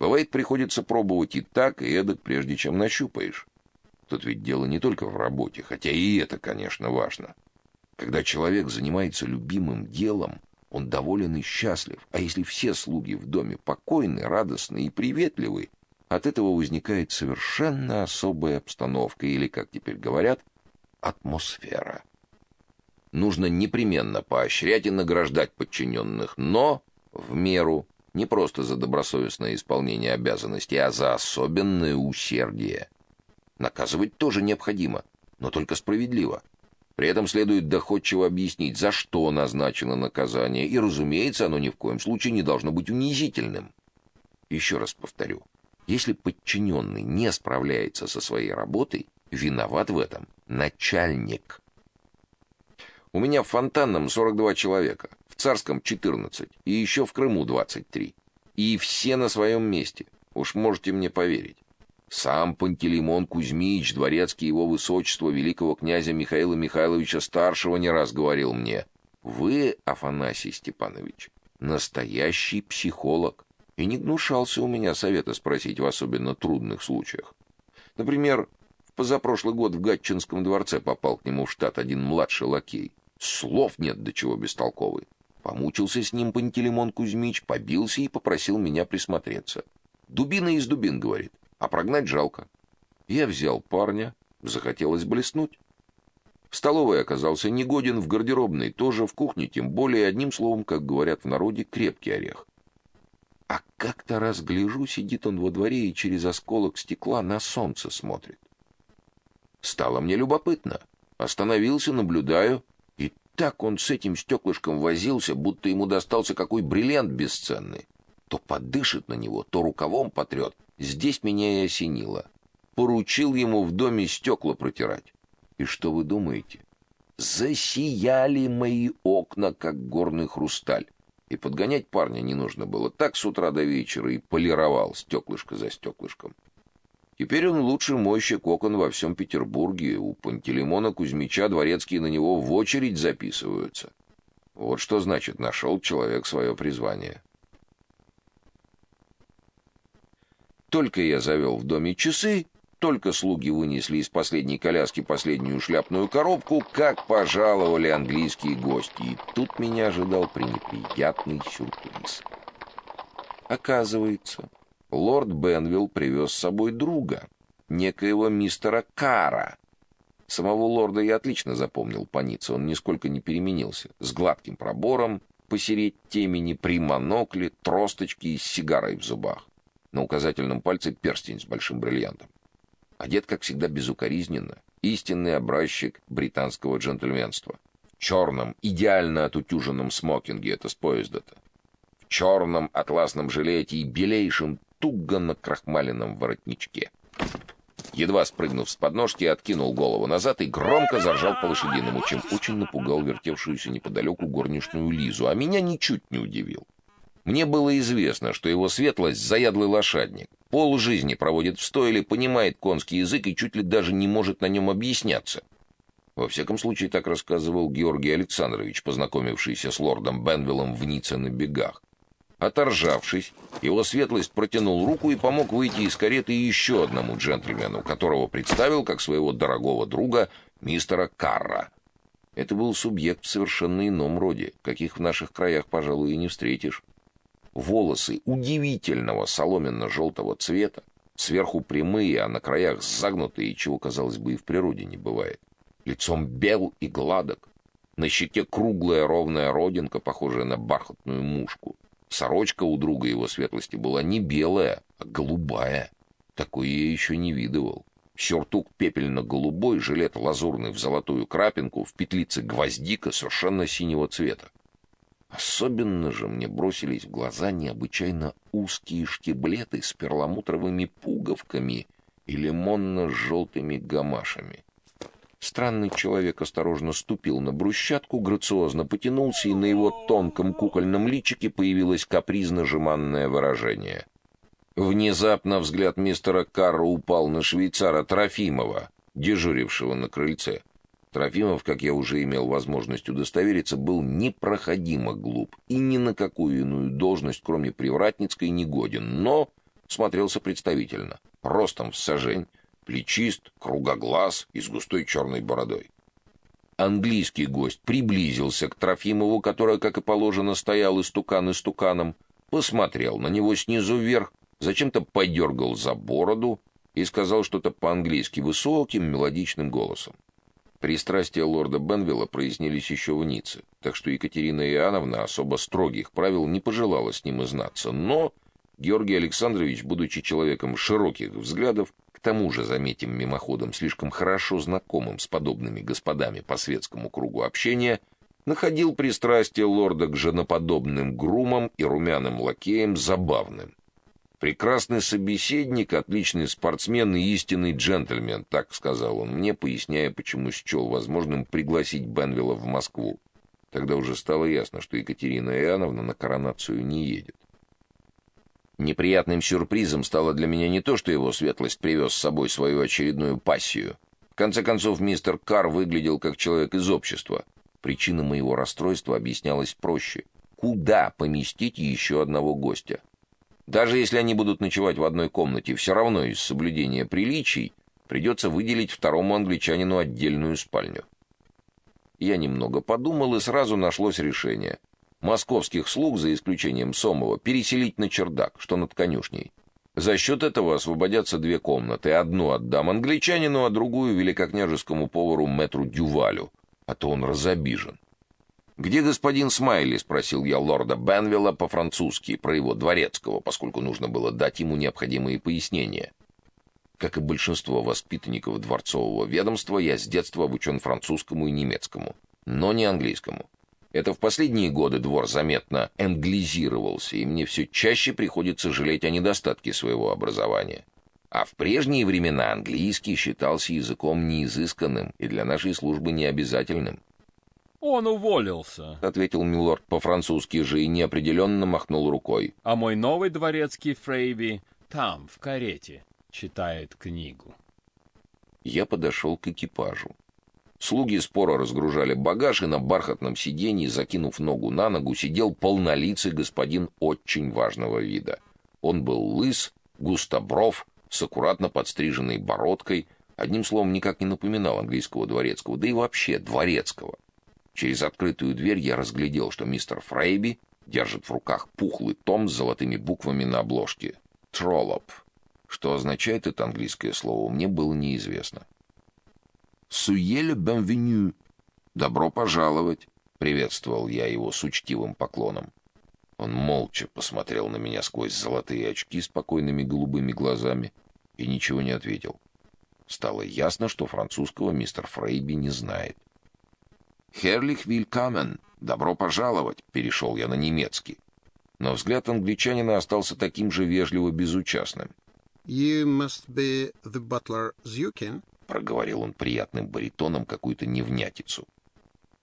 Бывает, приходится пробовать и так, и эдак, прежде чем нащупаешь. Тут ведь дело не только в работе, хотя и это, конечно, важно. Когда человек занимается любимым делом, он доволен и счастлив. А если все слуги в доме покойны, радостны и приветливы, от этого возникает совершенно особая обстановка или, как теперь говорят, атмосфера. Нужно непременно поощрять и награждать подчиненных, но в меру, не просто за добросовестное исполнение обязанностей, а за особенное усердие. Наказывать тоже необходимо, но только справедливо. При этом следует доходчиво объяснить, за что назначено наказание, и, разумеется, оно ни в коем случае не должно быть унизительным. Еще раз повторю, если подчиненный не справляется со своей работой, виноват в этом начальник. У меня в Фонтанном 42 человека, Царском 14 и еще в Крыму 23. И все на своем месте. Уж можете мне поверить. Сам Пантелеймон Кузьмич, дворецкий его высочества великого князя Михаила Михайловича старшего не раз говорил мне: "Вы, Афанасий Степанович, настоящий психолог". И не гнушался у меня совета спросить в особенно трудных случаях. Например, в позапрошлый год в Гатчинском дворце попал к нему в штат один младший лакей. Слов нет до чего бестолковый. Помучился с ним Пантелеймон Кузьмич, побился и попросил меня присмотреться. Дубина из дубин, говорит, а прогнать жалко. Я взял парня, захотелось блеснуть. В столовой оказался негоден, в гардеробной тоже, в кухне тем более, одним словом, как говорят в народе, крепкий орех. А как-то раз гляжу, сидит он во дворе и через осколок стекла на солнце смотрит. Стало мне любопытно. Остановился, наблюдаю, так он с этим стеклышком возился, будто ему достался какой бриллиант бесценный. То подышит на него, то рукавом потрет. Здесь меня и осенило. Поручил ему в доме стекла протирать. И что вы думаете? Засияли мои окна, как горный хрусталь. И подгонять парня не нужно было. Так с утра до вечера и полировал стеклышко за стеклышком. Теперь он лучший мойщик окон во всем Петербурге. У Пантелеймона Кузьмича дворецкие на него в очередь записываются. Вот что значит нашел человек свое призвание. Только я завел в доме часы, только слуги вынесли из последней коляски последнюю шляпную коробку, как пожаловали английские гости. И тут меня ожидал пренеприятный сюрприз. Оказывается, лорд Бенвилл привез с собой друга, некоего мистера Кара. Самого лорда я отлично запомнил по Ницце, он нисколько не переменился, с гладким пробором, посереть темени, при монокле, тросточке и сигарой в зубах. На указательном пальце перстень с большим бриллиантом. Одет, как всегда, безукоризненно, истинный образчик британского джентльменства. В черном, идеально отутюженном смокинге, это с поезда-то. В черном атласном жилете и белейшем туго накрахмаленном воротничке. Едва спрыгнув с подножки, откинул голову назад и громко заржал по-лошадиному, чем очень напугал вертевшуюся неподалеку горничную Лизу, а меня ничуть не удивил. Мне было известно, что его светлость — заядлый лошадник. Пол жизни проводит в стойле, понимает конский язык и чуть ли даже не может на нем объясняться. Во всяком случае, так рассказывал Георгий Александрович, познакомившийся с лордом Бенвиллом в Ницце на бегах. Оторжавшись, его светлость протянул руку и помог выйти из кареты еще одному джентльмену, которого представил как своего дорогого друга мистера Карра. Это был субъект в совершенно ином роде, каких в наших краях, пожалуй, и не встретишь. Волосы удивительного соломенно-желтого цвета, сверху прямые, а на краях загнутые, чего, казалось бы, и в природе не бывает. Лицом бел и гладок, на щеке круглая ровная родинка, похожая на бархатную мушку. Сорочка у друга его светлости была не белая, а голубая. Такой я еще не видывал. Сюртук пепельно-голубой, жилет лазурный в золотую крапинку, в петлице гвоздика совершенно синего цвета. Особенно же мне бросились в глаза необычайно узкие штиблеты с перламутровыми пуговками и лимонно-желтыми гамашами. Странный человек осторожно ступил на брусчатку, грациозно потянулся, и на его тонком кукольном личике появилось капризно-жеманное выражение. Внезапно взгляд мистера Карра упал на швейцара Трофимова, дежурившего на крыльце. Трофимов, как я уже имел возможность удостовериться, был непроходимо глуп и ни на какую иную должность, кроме привратницкой, не годен, но смотрелся представительно, ростом в сажень, плечист, кругоглаз и с густой черной бородой. Английский гость приблизился к Трофимову, который, как и положено, стоял истукан истуканом, посмотрел на него снизу вверх, зачем-то подергал за бороду и сказал что-то по-английски высоким мелодичным голосом. Пристрастия лорда Бенвилла прояснились еще в Ницце, так что Екатерина Иоанновна особо строгих правил не пожелала с ним изнаться, но Георгий Александрович, будучи человеком широких взглядов, к тому же, заметим мимоходом, слишком хорошо знакомым с подобными господами по светскому кругу общения, находил пристрастие лорда к женоподобным грумам и румяным лакеям забавным. Прекрасный собеседник, отличный спортсмен и истинный джентльмен, так сказал он мне, поясняя, почему счел возможным пригласить Бенвилла в Москву. Тогда уже стало ясно, что Екатерина Иоанновна на коронацию не едет. Неприятным сюрпризом стало для меня не то, что его светлость привез с собой свою очередную пассию. В конце концов, мистер Кар выглядел как человек из общества. Причина моего расстройства объяснялась проще. Куда поместить еще одного гостя? Даже если они будут ночевать в одной комнате, все равно из соблюдения приличий придется выделить второму англичанину отдельную спальню. Я немного подумал, и сразу нашлось решение. Московских слуг, за исключением Сомова, переселить на чердак, что над конюшней. За счет этого освободятся две комнаты. Одну отдам англичанину, а другую великокняжескому повару Метру Дювалю, а то он разобижен. «Где господин Смайли?» — спросил я лорда Бенвилла по-французски, про его дворецкого, поскольку нужно было дать ему необходимые пояснения. Как и большинство воспитанников дворцового ведомства, я с детства обучен французскому и немецкому, но не английскому. Это в последние годы двор заметно англизировался, и мне все чаще приходится жалеть о недостатке своего образования. А в прежние времена английский считался языком неизысканным и для нашей службы необязательным. Он уволился, ответил милорд по-французски же и неопределенно махнул рукой. А мой новый дворецкий Фрейби там, в карете, читает книгу. Я подошел к экипажу. Слуги споро разгружали багаж, и на бархатном сиденье, закинув ногу на ногу, сидел полнолицый господин очень важного вида. Он был лыс, густобров, с аккуратно подстриженной бородкой, одним словом, никак не напоминал английского дворецкого, да и вообще дворецкого. Через открытую дверь я разглядел, что мистер Фрейби держит в руках пухлый том с золотыми буквами на обложке. «Троллоп». Что означает это английское слово, мне было неизвестно. «Суеле бенвеню» — «Добро пожаловать», — приветствовал я его с учтивым поклоном. Он молча посмотрел на меня сквозь золотые очки спокойными голубыми глазами и ничего не ответил. Стало ясно, что французского мистер Фрейби не знает. «Херлих вилькамен! Добро пожаловать!» — перешел я на немецкий. Но взгляд англичанина остался таким же вежливо безучастным. «You must be the butler Zюкин?» — проговорил он приятным баритоном какую-то невнятицу.